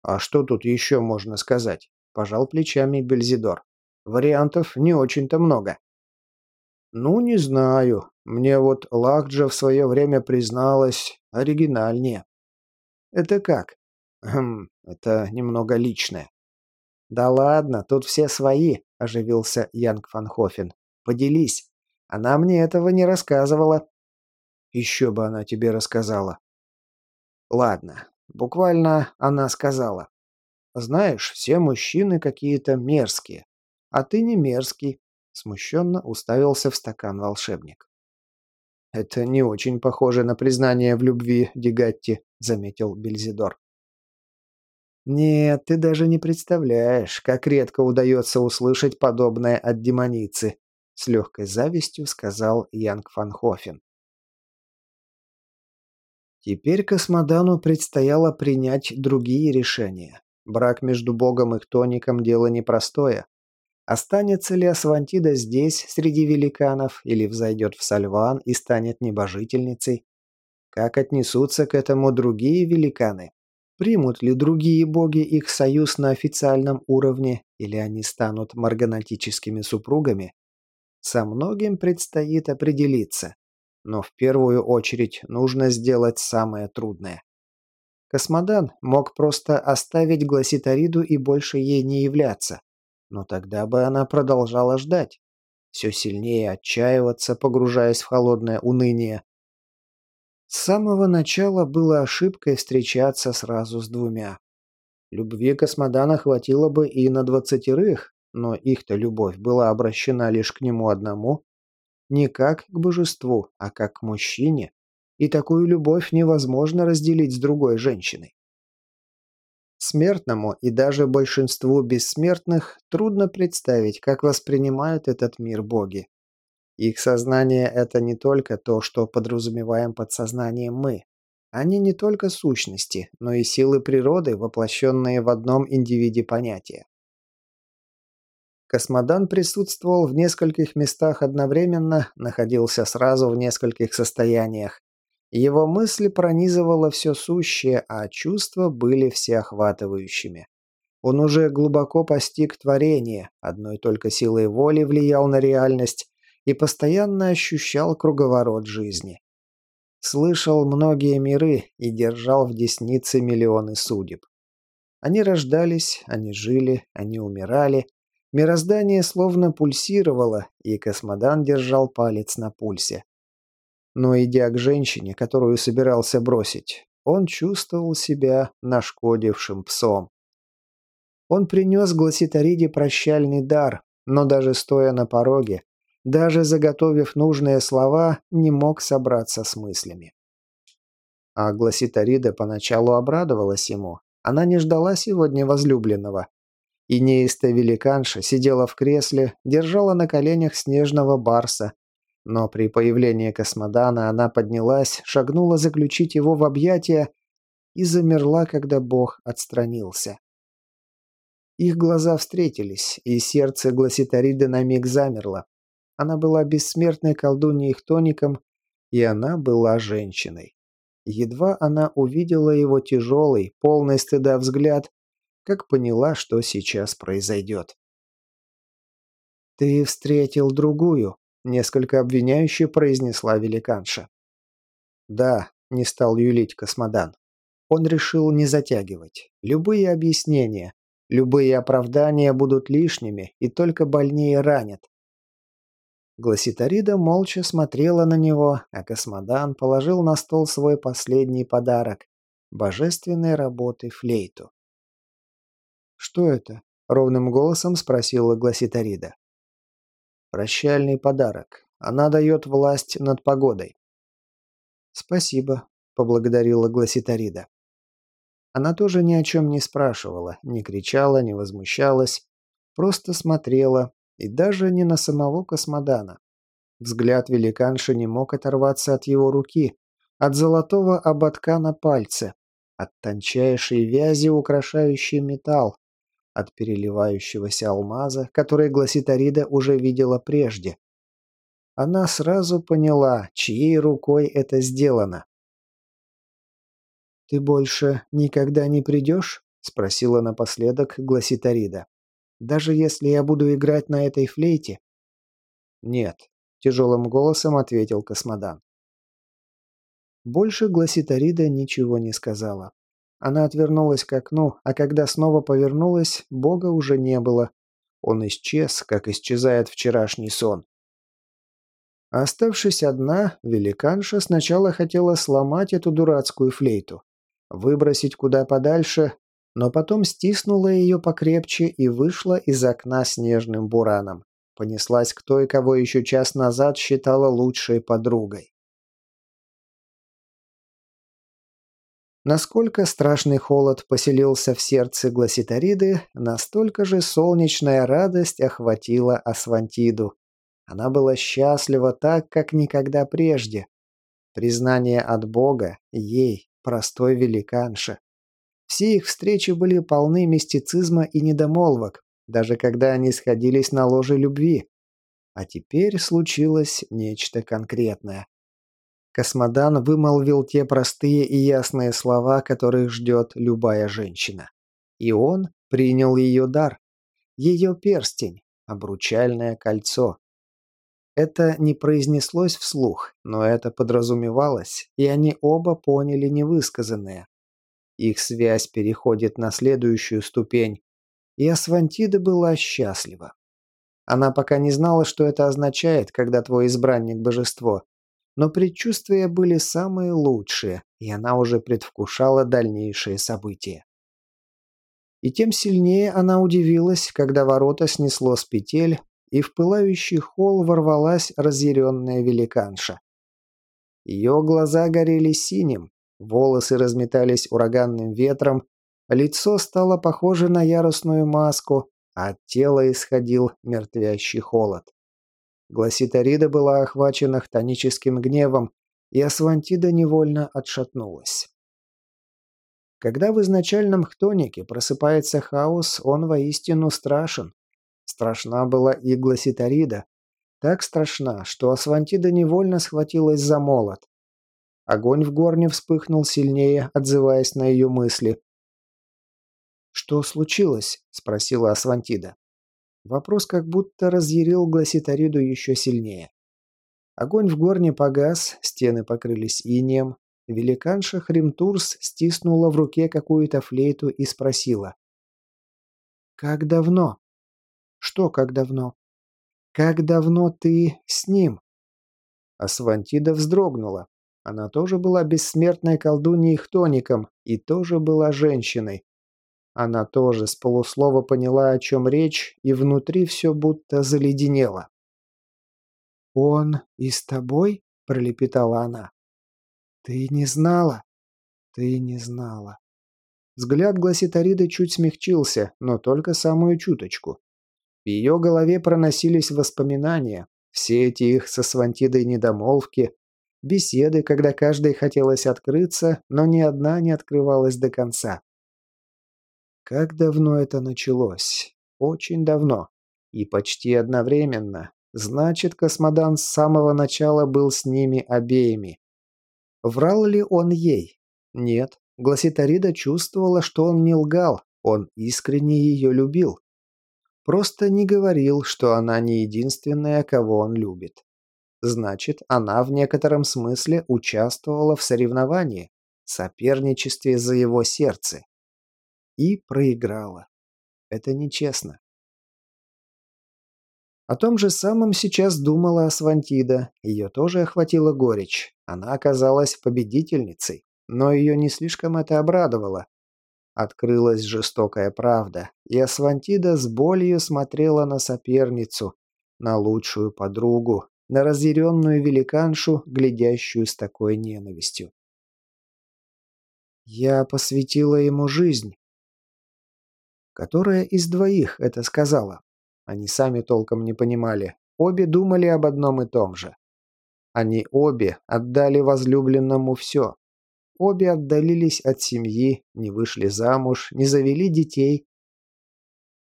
«А что тут еще можно сказать?» – пожал плечами Бельзидор. «Вариантов не очень-то много». «Ну, не знаю. Мне вот Лакджа в свое время призналась оригинальнее». «Это как?» «Хм, это немного личное». «Да ладно, тут все свои», – оживился Янг Фанхофен. «Поделись. Она мне этого не рассказывала». «Еще бы она тебе рассказала», Ладно, буквально она сказала. «Знаешь, все мужчины какие-то мерзкие. А ты не мерзкий», — смущенно уставился в стакан волшебник. «Это не очень похоже на признание в любви, Дегатти», — заметил Бельзидор. «Нет, ты даже не представляешь, как редко удается услышать подобное от демоницы», — с легкой завистью сказал Янг Фанхофен. Теперь Космодану предстояло принять другие решения. Брак между Богом и Хтоником – дело непростое. Останется ли Асвантида здесь, среди великанов, или взойдет в Сальван и станет небожительницей? Как отнесутся к этому другие великаны? Примут ли другие боги их союз на официальном уровне, или они станут марганатическими супругами? Со многим предстоит определиться. Но в первую очередь нужно сделать самое трудное. Космодан мог просто оставить Гласитариду и больше ей не являться. Но тогда бы она продолжала ждать. Все сильнее отчаиваться, погружаясь в холодное уныние. С самого начала было ошибкой встречаться сразу с двумя. Любви Космодана хватило бы и на двадцатерых, но их-то любовь была обращена лишь к нему одному, не как к божеству, а как к мужчине, и такую любовь невозможно разделить с другой женщиной. Смертному и даже большинству бессмертных трудно представить, как воспринимают этот мир боги. Их сознание – это не только то, что подразумеваем под сознанием мы. Они не только сущности, но и силы природы, воплощенные в одном индивиде понятия. Космодан присутствовал в нескольких местах одновременно, находился сразу в нескольких состояниях. Его мысли пронизывало все сущее, а чувства были всеохватывающими. Он уже глубоко постиг творение, одной только силой воли влиял на реальность и постоянно ощущал круговорот жизни. слышал многие миры и держал в деснице миллионы судеб. Они рождались, они жили, они умирали. Мироздание словно пульсировало, и космодан держал палец на пульсе. Но идя к женщине, которую собирался бросить, он чувствовал себя нашкодившим псом. Он принес Гласитариде прощальный дар, но даже стоя на пороге, даже заготовив нужные слова, не мог собраться с мыслями. А Гласитарида поначалу обрадовалась ему. Она не ждала сегодня возлюбленного. И неиста великанша сидела в кресле, держала на коленях снежного барса. Но при появлении космодана она поднялась, шагнула заключить его в объятия и замерла, когда бог отстранился. Их глаза встретились, и сердце Гласитариды на миг замерло. Она была бессмертной колдуньей Хтоником, и она была женщиной. Едва она увидела его тяжелый, полный стыда взгляд, как поняла, что сейчас произойдет. «Ты встретил другую», — несколько обвиняюще произнесла великанша. «Да», — не стал юлить космодан. Он решил не затягивать. Любые объяснения, любые оправдания будут лишними и только больнее ранят. Гласитарида молча смотрела на него, а Космодан положил на стол свой последний подарок – божественной работы флейту. «Что это?» – ровным голосом спросила Гласитарида. «Прощальный подарок. Она дает власть над погодой». «Спасибо», – поблагодарила Гласитарида. Она тоже ни о чем не спрашивала, не кричала, не возмущалась, просто смотрела, и даже не на самого космодана. Взгляд великанши не мог оторваться от его руки, от золотого ободка на пальце, от тончайшей вязи, украшающей металл, от переливающегося алмаза, который Гласитарида уже видела прежде. Она сразу поняла, чьей рукой это сделано. «Ты больше никогда не придешь?» — спросила напоследок Гласитарида. «Даже если я буду играть на этой флейте?» «Нет», — тяжелым голосом ответил Космодан. Больше Гласитарида ничего не сказала. Она отвернулась к окну, а когда снова повернулась, Бога уже не было. Он исчез, как исчезает вчерашний сон. Оставшись одна, великанша сначала хотела сломать эту дурацкую флейту выбросить куда подальше, но потом стиснула ее покрепче и вышла из окна снежным бураном. Понеслась к той, кого еще час назад считала лучшей подругой. Насколько страшный холод поселился в сердце Гласитариды, настолько же солнечная радость охватила Асвантиду. Она была счастлива так, как никогда прежде. Признание от Бога ей, простой великанша. Все их встречи были полны мистицизма и недомолвок, даже когда они сходились на ложе любви. А теперь случилось нечто конкретное. Космодан вымолвил те простые и ясные слова, которых ждет любая женщина. И он принял ее дар. Ее перстень, обручальное кольцо. Это не произнеслось вслух, но это подразумевалось, и они оба поняли невысказанное. Их связь переходит на следующую ступень, и Асвантида была счастлива. Она пока не знала, что это означает, когда твой избранник – божество, но предчувствия были самые лучшие, и она уже предвкушала дальнейшие события. И тем сильнее она удивилась, когда ворота снесло с петель, и в пылающий холл ворвалась разъяренная великанша. Ее глаза горели синим, волосы разметались ураганным ветром, лицо стало похоже на яростную маску, а от тела исходил мертвящий холод. Гласитарида была охвачена хтоническим гневом, и Асвантида невольно отшатнулась. Когда в изначальном хтонике просыпается хаос, он воистину страшен. Страшна была и Гласитарида. Так страшна, что Асвантида невольно схватилась за молот. Огонь в горне вспыхнул сильнее, отзываясь на ее мысли. «Что случилось?» – спросила Асвантида. Вопрос как будто разъярил Гласитариду еще сильнее. Огонь в горне погас, стены покрылись инеем. Великанша Хримтурс стиснула в руке какую-то флейту и спросила. «Как давно?» «Что как давно?» «Как давно ты с ним?» Асвантида вздрогнула. Она тоже была бессмертной колдуньей-хтоником и тоже была женщиной. Она тоже с полуслова поняла, о чем речь, и внутри все будто заледенело. «Он и с тобой?» – пролепетала она. «Ты не знала? Ты не знала». Взгляд Гласитариды чуть смягчился, но только самую чуточку. В ее голове проносились воспоминания, все эти их со Свантидой недомолвки, беседы, когда каждой хотелось открыться, но ни одна не открывалась до конца. Как давно это началось? Очень давно. И почти одновременно. Значит, космодан с самого начала был с ними обеими. Врал ли он ей? Нет. Гласитарида чувствовала, что он не лгал, он искренне ее любил. Просто не говорил, что она не единственная, кого он любит. Значит, она в некотором смысле участвовала в соревновании, соперничестве за его сердце. И проиграла. Это нечестно. О том же самом сейчас думала Асвантида. Ее тоже охватила горечь. Она оказалась победительницей, но ее не слишком это обрадовало. Открылась жестокая правда, и Асвантида с болью смотрела на соперницу, на лучшую подругу, на разъяренную великаншу, глядящую с такой ненавистью. «Я посвятила ему жизнь». Которая из двоих это сказала? Они сами толком не понимали. Обе думали об одном и том же. Они обе отдали возлюбленному все. Обе отдалились от семьи, не вышли замуж, не завели детей,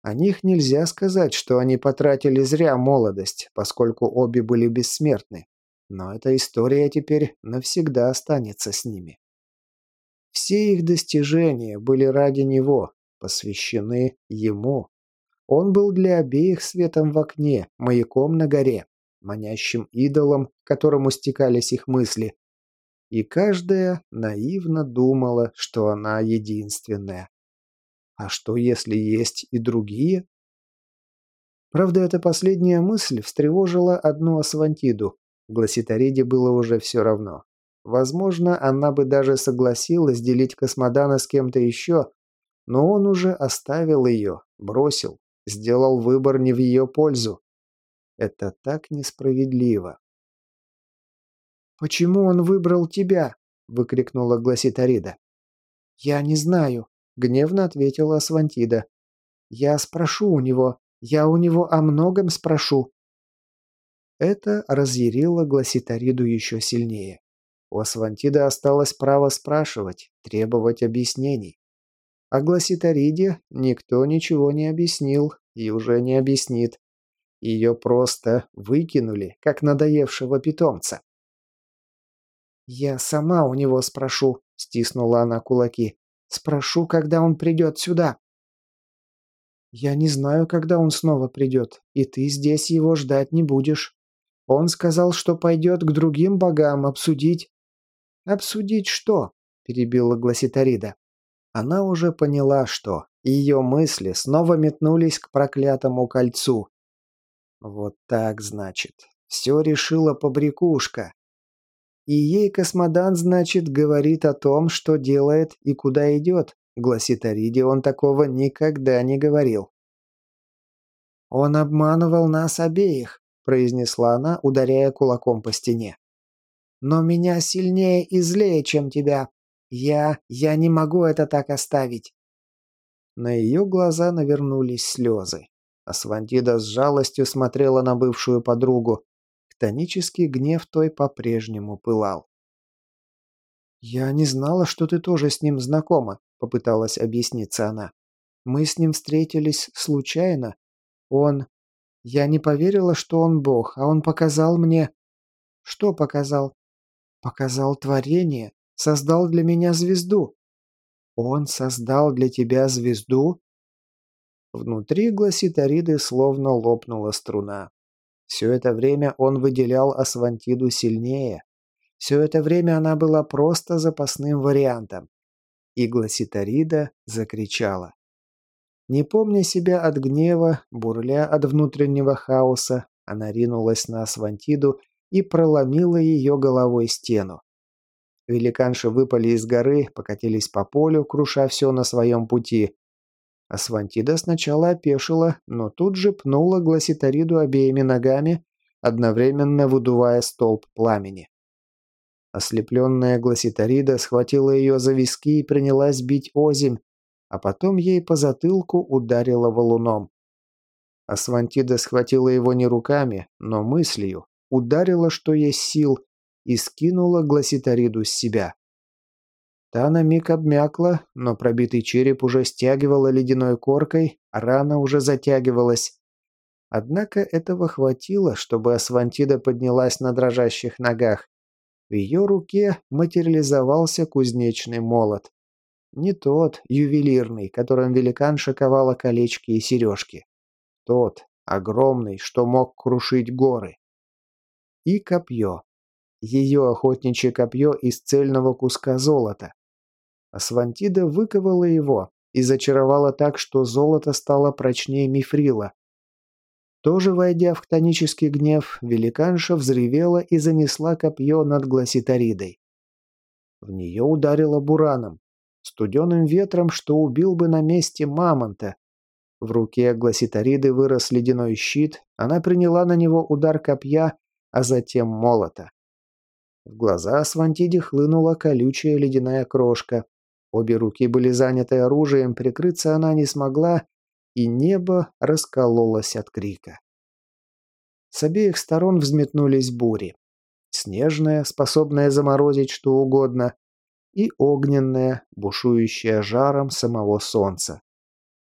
о них нельзя сказать, что они потратили зря молодость, поскольку обе были бессмертны. Но эта история теперь навсегда останется с ними. Все их достижения были ради него, посвящены ему. Он был для обеих светом в окне, маяком на горе, манящим идолом, к которому стекались их мысли. И каждая наивно думала, что она единственная. А что, если есть и другие? Правда, эта последняя мысль встревожила одну Асвантиду. Гласитариде было уже все равно. Возможно, она бы даже согласилась делить космодана с кем-то еще, но он уже оставил ее, бросил, сделал выбор не в ее пользу. Это так несправедливо. «Почему он выбрал тебя?» – выкрикнула Гласитарида. «Я не знаю», — гневно ответила Асвантида. «Я спрошу у него. Я у него о многом спрошу». Это разъярило Гласитариду еще сильнее. У Асвантида осталось право спрашивать, требовать объяснений. О Гласитариде никто ничего не объяснил и уже не объяснит. Ее просто выкинули, как надоевшего питомца. «Я сама у него спрошу», — стиснула она кулаки. Спрошу, когда он придет сюда». «Я не знаю, когда он снова придет, и ты здесь его ждать не будешь. Он сказал, что пойдет к другим богам обсудить». «Обсудить что?» – перебила Гласитарида. Она уже поняла, что ее мысли снова метнулись к проклятому кольцу. Вот так, значит. Все решила побрякушка. И ей космодан, значит, говорит о том, что делает и куда идет. Гласит Ариде, он такого никогда не говорил. «Он обманывал нас обеих», – произнесла она, ударяя кулаком по стене. «Но меня сильнее и злее, чем тебя. Я... я не могу это так оставить». На ее глаза навернулись слезы. Асвантида с жалостью смотрела на бывшую подругу. Хтонический гнев той по-прежнему пылал. «Я не знала, что ты тоже с ним знакома», — попыталась объясниться она. «Мы с ним встретились случайно. Он... Я не поверила, что он бог, а он показал мне...» «Что показал?» «Показал творение, создал для меня звезду». «Он создал для тебя звезду?» Внутри гласит Ариды словно лопнула струна. Все это время он выделял Асвантиду сильнее. Все это время она была просто запасным вариантом. И Гласитарида закричала. Не помня себя от гнева, бурля от внутреннего хаоса, она ринулась на Асвантиду и проломила ее головой стену. Великанши выпали из горы, покатились по полю, круша все на своем пути. Асвантида сначала опешила, но тут же пнула Гласитариду обеими ногами, одновременно выдувая столб пламени. Ослепленная Гласитарида схватила ее за виски и принялась бить озимь, а потом ей по затылку ударила валуном. Асвантида схватила его не руками, но мыслью, ударила, что есть сил, и скинула Гласитариду с себя. Та на миг обмякла, но пробитый череп уже стягивала ледяной коркой, а рана уже затягивалась. Однако этого хватило, чтобы Асвантида поднялась на дрожащих ногах. В ее руке материализовался кузнечный молот. Не тот, ювелирный, которым великан шиковала колечки и сережки. Тот, огромный, что мог крушить горы. И копье. Ее охотничье копье из цельного куска золота. Асвантида выковала его и зачаровала так, что золото стало прочнее мифрила. Тоже войдя в хтонический гнев, великанша взревела и занесла копье над гласитаридой. В нее ударило бураном студеным ветром, что убил бы на месте мамонта. В руке гласитариды вырос ледяной щит, она приняла на него удар копья, а затем молота. В глаза Свантиди хлынула колючая ледяная крошка. Обе руки были заняты оружием, прикрыться она не смогла, и небо раскололось от крика. С обеих сторон взметнулись бури. Снежная, способная заморозить что угодно, и огненная, бушующая жаром самого солнца.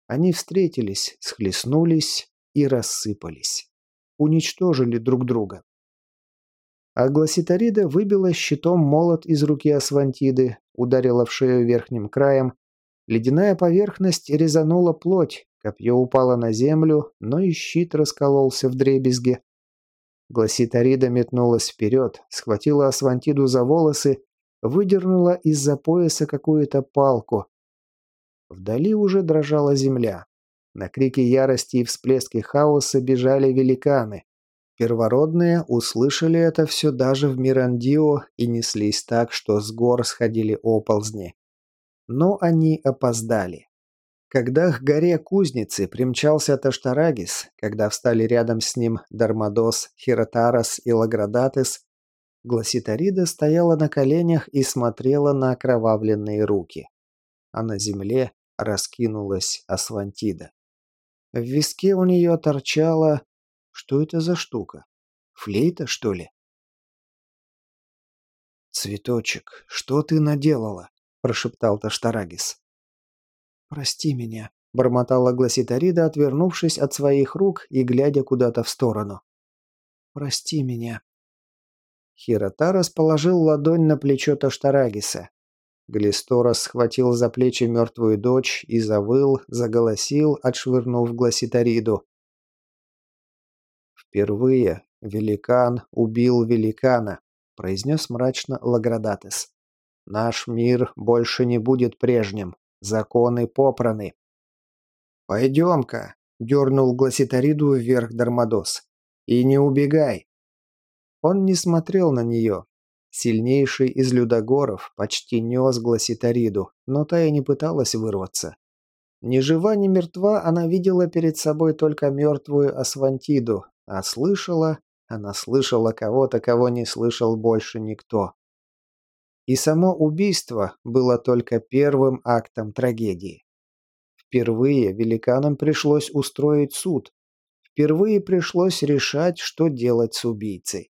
Они встретились, схлестнулись и рассыпались. Уничтожили друг друга. А Гласитарида выбила щитом молот из руки Асвантиды, ударила в шею верхним краем. Ледяная поверхность резанула плоть, копье упало на землю, но и щит раскололся в дребезге. Гласитарида метнулась вперед, схватила Асвантиду за волосы выдернула из-за пояса какую-то палку. Вдали уже дрожала земля. На крики ярости и всплески хаоса бежали великаны. Первородные услышали это все даже в Мирандио и неслись так, что с гор сходили оползни. Но они опоздали. Когда к горе кузницы примчался Таштарагис, когда встали рядом с ним Дармадос, Хиротарас и Лаградатес, Гласитарида стояла на коленях и смотрела на окровавленные руки. А на земле раскинулась Асвантида. В виске у нее торчала... Что это за штука? Флейта, что ли? «Цветочек, что ты наделала?» – прошептал Таштарагис. «Прости меня», – бормотала Гласитарида, отвернувшись от своих рук и глядя куда-то в сторону. «Прости меня. Хирота расположил ладонь на плечо Таштарагиса. Глисторос схватил за плечи мертвую дочь и завыл, заголосил, отшвырнув Гласитариду. «Впервые великан убил великана», — произнес мрачно Лаградатес. «Наш мир больше не будет прежним. Законы попраны». «Пойдем-ка», — дернул Гласитариду вверх Дармадос. «И не убегай. Он не смотрел на нее. Сильнейший из людогоров почти нес Гласитариду, но та и не пыталась вырваться. Ни жива, ни мертва она видела перед собой только мертвую Асвантиду, а слышала, она слышала кого-то, кого не слышал больше никто. И само убийство было только первым актом трагедии. Впервые великанам пришлось устроить суд. Впервые пришлось решать, что делать с убийцей.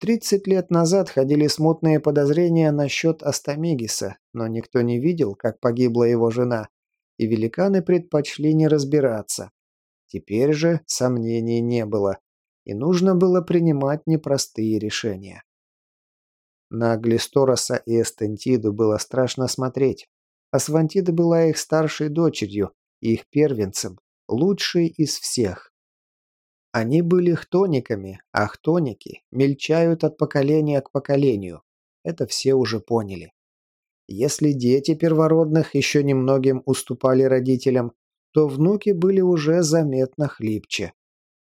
Тридцать лет назад ходили смутные подозрения насчет Астамигиса, но никто не видел, как погибла его жена, и великаны предпочли не разбираться. Теперь же сомнений не было, и нужно было принимать непростые решения. На Глистороса и Эстентиду было страшно смотреть. Асвантида была их старшей дочерью, их первенцем, лучшей из всех. Они были хтониками, а хтоники мельчают от поколения к поколению. Это все уже поняли. Если дети первородных еще немногим уступали родителям, то внуки были уже заметно хлипче.